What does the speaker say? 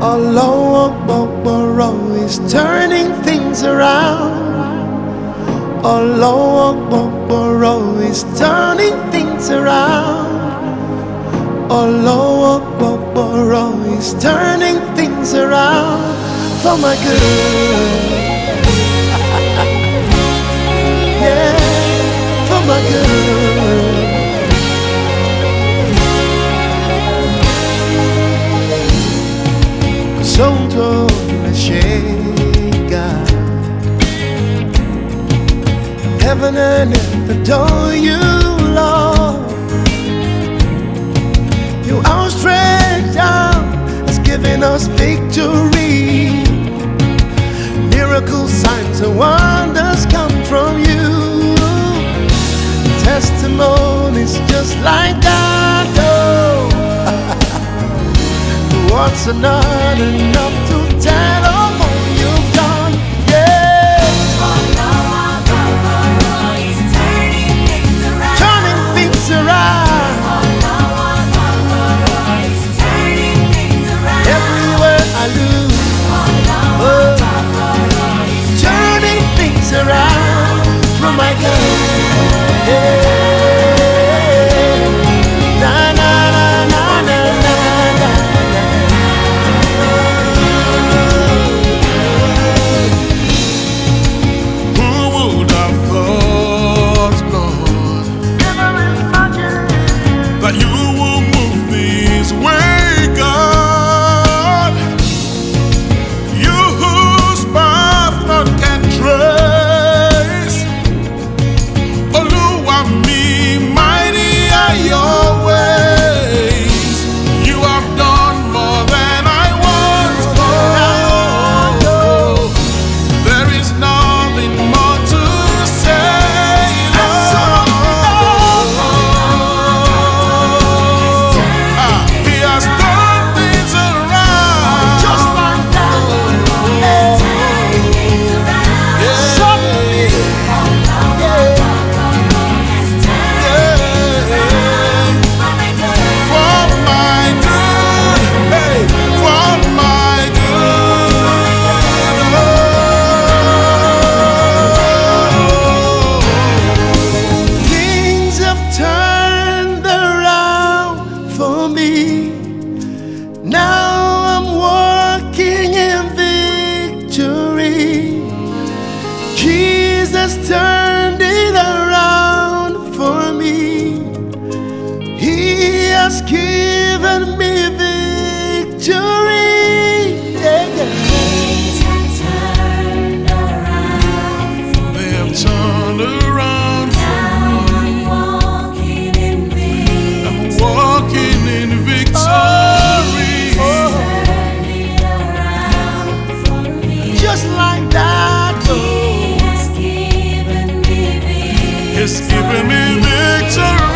Akbar is turning things around. Akbar is turning things around. Akbar is turning things around for my good. Sotto umeshika Heaven and earth adore you, Lord. Your outstretched arm has given us victory. Miracles, signs and wonders come from you. Testimonies just like that, Are not enough to tell Jesus turned it around for me. He has given me victory. Yeah, yeah. They have turned around. I'm walking in victory. Just like that. He's given me victory.